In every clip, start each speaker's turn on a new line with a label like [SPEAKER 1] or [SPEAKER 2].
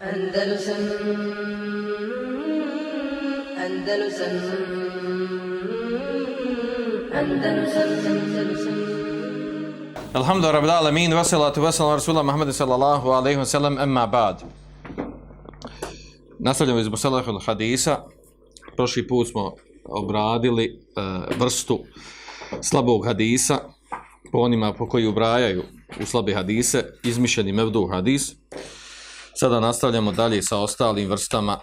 [SPEAKER 1] Andalusam Andalusam Andalusam Andalusam
[SPEAKER 2] Alhamdulillah rabbil alamin wa salatu wa salam rasulullah sallallahu alejhi ve sellem amma ba'd. Nastavljamo iz Musalahul hadisa. Prošli put smo obradili uh, vrstu slabog hadisa po onima po koji ubrajaju u slabe hadise, izmišljeni mevdu hadis. Sada nastavljamo dalje sa ostalim vrstama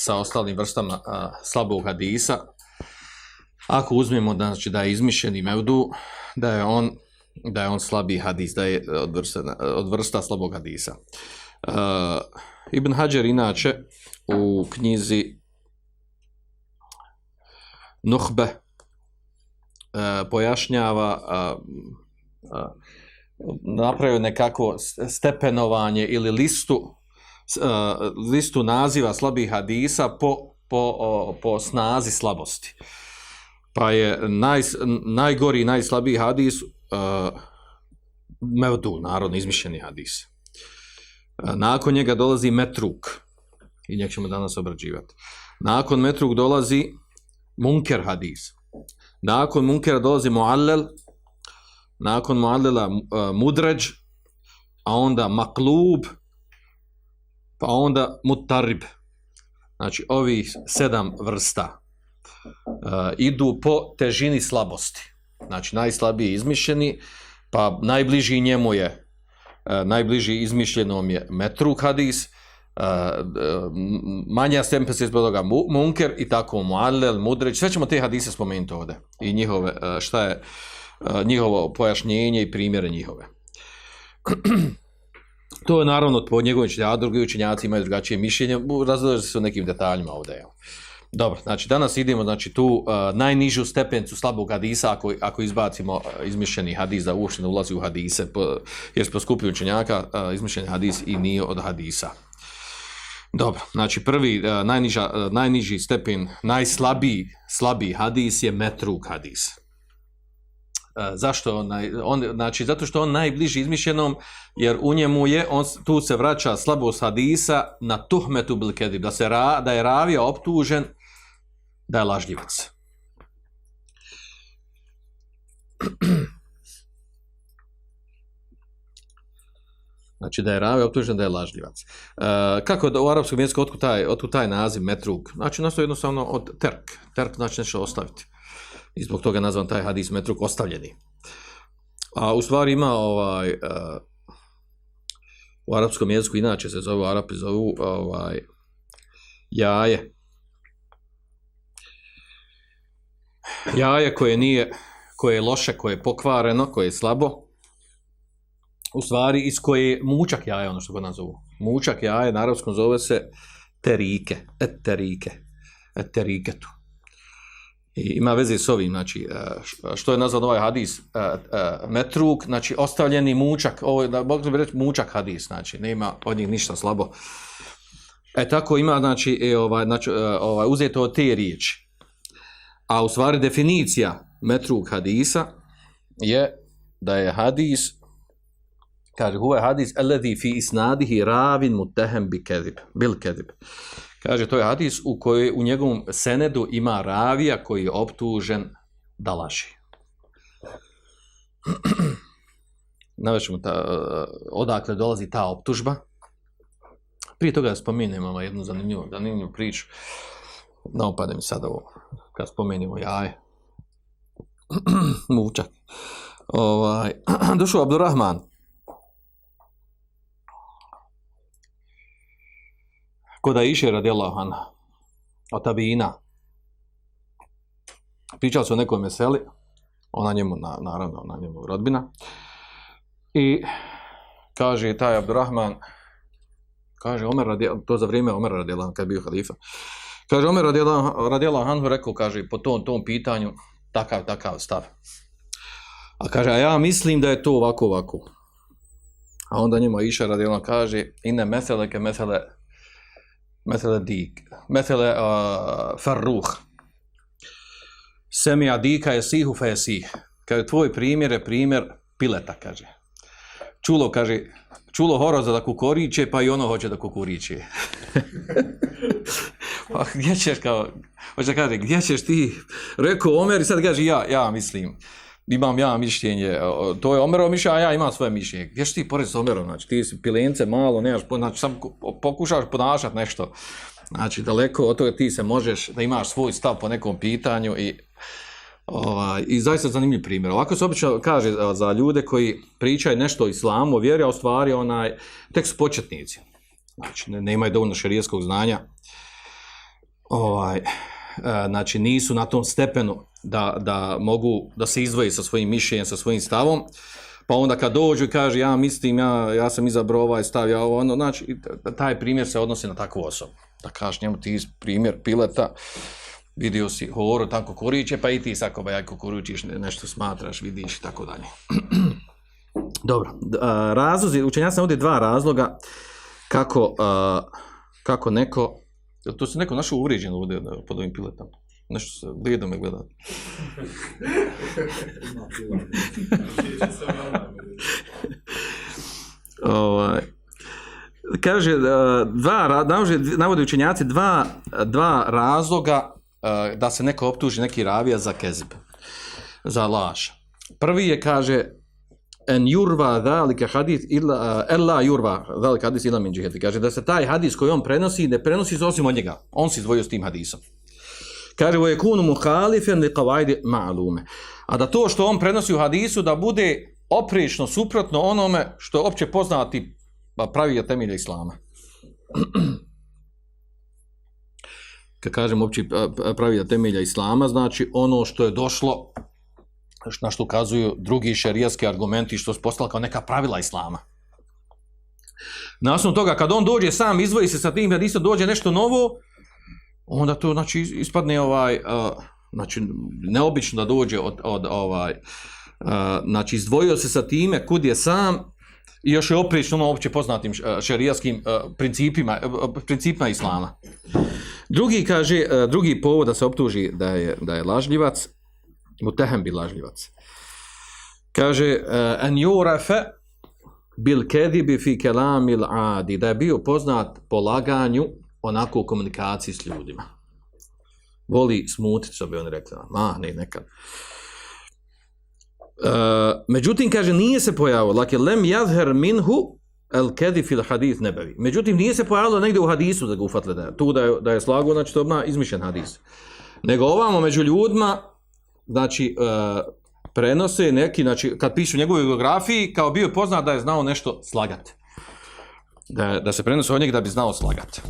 [SPEAKER 2] sa ostalim vrstama a, slabog hadisa. Ako uzmemo da, znači, da je izmišljeni mevdu, da je on da je on slabi hadis, da je od vrsta, od vrsta slabog hadisa. Uh, Ibn Hajar inače u knjizi Nuhbe uh, pojašnjava uh, uh, napravio nekako stepenovanje ili listu uh, listu naziva slabih hadisa po, po, o, po snazi slabosti. Pa je naj, najgori i najslabiji hadis uh, Mevdu, narodno izmišljeni hadis. E, nakon njega dolazi Metruk, i njeg ćemo danas obrađivati. Nakon Metruk dolazi Munker hadis. Nakon Munkera dolazi Muallel, nakon Muallela uh, Mudređ, a onda Maklub, pa onda Mutarib. Znači, ovih sedam vrsta uh, idu po težini slabosti znači najslabiji izmišljeni, pa najbliži njemu je, uh, najbliži izmišljenom je metruk hadis, uh, manja stepen se izbog toga munker i tako muallel, mudreć, sve ćemo te hadise spomenuti ovdje i njihove, uh, šta je uh, njihovo pojašnjenje i primjere njihove. to je naravno po njegovim učenjama, drugi učenjaci imaju drugačije mišljenje, razloži se u nekim detaljima ovdje. Jel. Dobro, znači danas idemo znači tu uh, najnižu stepencu slabog hadisa ako, ako izbacimo uh, izmišljeni hadis da uopšte ne ulazi u hadise po, jer smo poskupi učenjaka uh, izmišljeni hadis i nije od hadisa. Dobro, znači prvi uh, najniža, uh, najniži stepen, najslabiji slabiji hadis je metruk hadis. E, zašto on, on, znači zato što on najbliži izmišljenom jer u njemu je on tu se vraća slabost hadisa na tuhmetu bil kedib da se ra, da je ravija optužen da je lažljivac. Znači da je rave optužen da je lažljivac. E, kako da u arapskom jeziku otkud taj, otkud taj naziv metruk? Znači nastoji jednostavno od terk. Terk znači nešto ostaviti. I zbog toga nazvan taj hadis metruk ostavljeni. A u stvari ima ovaj, uh, u arapskom jeziku inače se zove, arapi zovu ovaj, jaje. jaje koje nije koje je loše, koje je pokvareno, koje je slabo, u stvari iz koje je mučak jaje, ono što ga nazovu. Mučak jaje, na arapskom zove se terike, eterike, eteriketu. I ima veze s ovim, znači, e, što je nazvan ovaj hadis, e, e, metruk, znači, ostavljeni mučak, ovo je, da mogu bi reći, mučak hadis, znači, nema od njih ništa slabo. E tako ima, znači, ovaj, znači ovaj, uzeto od te riječi. A u stvari definicija metruk hadisa je da je hadis kaže huve hadis eledi fi isnadihi ravin mutehem bi kedib, bil kedib kaže to je hadis u kojoj u njegovom senedu ima ravija koji je optužen da laži Navećemo ta, e, odakle dolazi ta optužba. Prije toga spomenemo ono jednu zanimljivu, zanimljivu priču. No, opade mi sada ovo, kad spomenimo jaje. Mučak. Ovaj, došao Abdurrahman. Koda iše radijallahu anha, od tabina. Pričali su o nekoj meseli, ona njemu, na, naravno, ona njemu rodbina. I kaže taj Abdurrahman, kaže Omer radijallahu, to za vrijeme Omer radijallahu kad je bio halifa. Kaže Omer radijallahu anhu rekao, kaže, po tom, tom pitanju, takav, takav stav. A kaže, a ja mislim da je to ovako, ovako. A onda njima Iša radijela kaže, ine mesele ke mesele, mesele dik, mesele uh, farruh. Semi adika je sihu fe sih. Kaže, tvoj primjer je primjer pileta, kaže. čulo, kaže, čulo horoza da kukoriće, pa i ono hoće da kukuriće. pa gdje ćeš kao, hoće kaže, gdje ćeš ti, rekao Omer i sad kaže, ja, ja mislim, imam ja mišljenje, to je Omerov mišljenje, a ja imam svoje mišljenje. Gdje ti pored s Omerom, znači ti si pilence malo, nemaš, znači sam pokušaš ponašati nešto, znači daleko od toga ti se možeš, da imaš svoj stav po nekom pitanju i Ovaj, I zaista zanimljiv primjer. Ovako se obično kaže za ljude koji pričaju nešto o islamu, vjeri, a u stvari onaj, tek su početnici. Znači, ne, nemaju dovoljno šarijeskog znanja. Ovaj, e, znači, nisu na tom stepenu da, da mogu da se izdvoji sa svojim mišljenjem, sa svojim stavom. Pa onda kad dođu i kaže, ja mislim, ja, ja sam izabrao ovaj stav, ja ovo, ono, znači, taj primjer se odnosi na takvu osobu. Da kažeš njemu ti primjer pileta, vidio si horo tako kukuriće, pa i ti sako ba ja kukuričiš, nešto smatraš, vidiš i tako dalje. Dobro, razlozi, učenjaci sam ovdje dva razloga kako, kako neko, to se neko našao uvrijeđeno ovdje pod ovim piletom. Nešto se lijedo me gleda. ovaj, kaže, e, dva, navode, navode učenjaci dva, dva razloga e, da se neko optuži neki ravija za kezib, za laž. Prvi je, kaže, en jurva zalika hadis illa ella jurva zalika hadis illa min džihati. Kaže da se taj hadis koji on prenosi ne prenosi se osim od njega. On se izdvojio s tim hadisom. Kaže je yakunu mukhalifen li kavajdi ma'lume. A da to što on prenosi u hadisu da bude oprično suprotno onome što je opće poznati pa, pravi temelje islama. Kad kažem opći pravi temelja islama, znači ono što je došlo na što ukazuju drugi šerijski argumenti što se postala kao neka pravila islama. Na osnovu toga, kad on dođe sam, izvoji se sa tim hadisom, dođe nešto novo, onda to znači ispadne ovaj, uh, znači neobično da dođe od, od ovaj, uh, znači izdvojio se sa time kud je sam i još je oprično ono opće poznatim šerijaskim uh, principima, uh, principima islama. Drugi kaže, uh, drugi povod da se optuži da je, da je lažljivac, mutehem bi lažljivac. Kaže, uh, en jurafe bil kedibi fi kelamil adi, da je bio poznat po laganju onako u komunikaciji s ljudima. Voli smutit, što bi on rekli, ma, ne, nekad. E, međutim, kaže, nije se pojavilo, lake lem jazher minhu el kedi fil hadis nebevi. Međutim, nije se pojavilo negdje u hadisu da ga ufatle da je, tu da je, da je slago, znači to je izmišljen hadis. Nego ovamo među ljudima, znači, uh, prenose neki, znači, kad pišu njegove biografiji, kao bio poznat da je znao nešto slagati. Da, da se prenose od njega da bi znao slagati.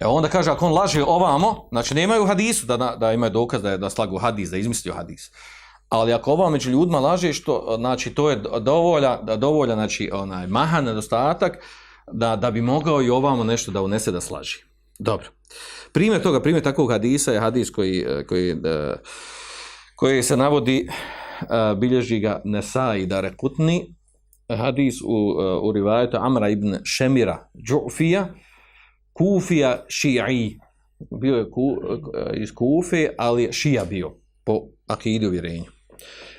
[SPEAKER 2] E onda kaže, ako on laže ovamo, znači nemaju hadisu da, da, da imaju dokaz da je da slagu hadis, da je izmislio hadis. Ali ako ovamo među ljudima laže, što, znači to je dovolja, da dovolja, znači onaj mahan nedostatak, da, da bi mogao i ovamo nešto da unese da slaži. Dobro. Primjer toga, primjer takvog hadisa je hadis koji, e, koji, e, koji se navodi, e, bilježi ga Nesai Darekutni, hadis u, u rivajetu Amra ibn Šemira Džufija, Kufija ši'i, bio je ku, eh, iz Kufe, ali šija bio, po akidi uvjerenju.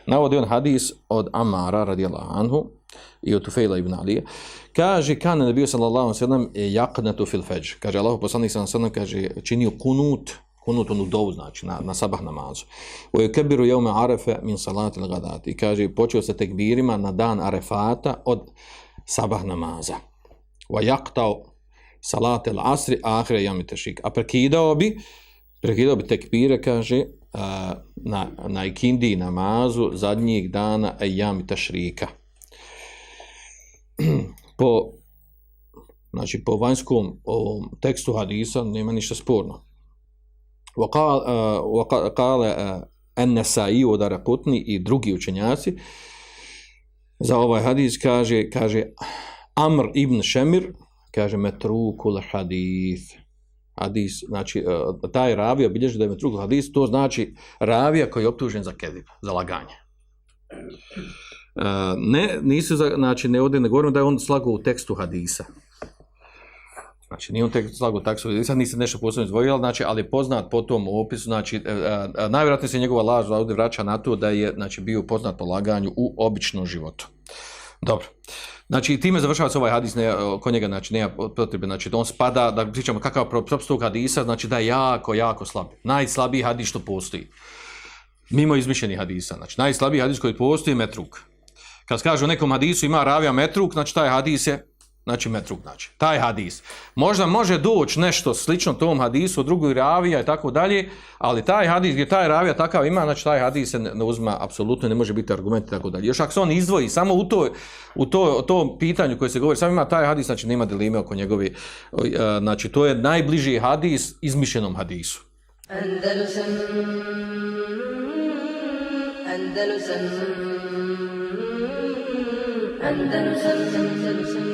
[SPEAKER 2] Navodi on hadis od Amara radijallahu anhu i od Tufejla ibn Alije. Kaže, kane nebio sallallahu sallam jaknetu fil feđ. Kaže, Allah poslanik sallallahu sallam kaže, činio kunut, kunut onu dovu, znači, na, na sabah namazu. U je kebiru jeume arefe min salati gadati. Kaže, počeo se tekbirima na dan arefata od sabah namaza. Wa jaktao salat el asri ahre jami tešik. A prekidao bi, prekidao bi tekbire, kaže, na, na ikindi namazu zadnjih dana e jami tešrika. po znači po vanjskom ovom tekstu hadisa nema ništa sporno. Wa qala an-Nasa'i wa Daraqutni i drugi učenjaci za ovaj hadis kaže kaže Amr ibn Šemir kaže metrukul hadis hadis, znači e, taj ravija bilježi da je metrukul hadis, to znači ravija koji je optužen za kedib, za laganje. E, ne, nisu, za, znači ne ovdje ne govorimo da je on slagao u tekstu hadisa. Znači, nije on tek slago taksu, sad niste nešto posebno izdvojio, znači, ali poznat po tom opisu, znači, e, e, najvjerojatnije se njegova laž ovdje vraća na to da je, znači, bio poznat po laganju u običnom životu. Dobro. Znači, time završava se ovaj hadis, ne, ko njega, znači, nema potrebe, znači, on spada, da pričamo kakav propis tog hadisa, znači, da je jako, jako slab. Najslabiji hadis što postoji. Mimo izmišljenih hadisa, znači, najslabiji hadis koji postoji je metruk. Kad kažu nekom hadisu ima ravija metruk, znači, taj hadis je znači metruk, znači, taj hadis. Možda može doći nešto slično tom hadisu, drugoj ravija i tako dalje, ali taj hadis gdje taj ravija takav ima, znači taj hadis se ne uzma, apsolutno ne može biti argument i tako dalje. Još ako se on izdvoji, samo u to, u to, u to pitanju koje se govori, samo ima taj hadis, znači nema delime oko njegovi, e, znači to je najbliži hadis izmišljenom hadisu.
[SPEAKER 1] Andalusam Andalusam Andalusam Andalusam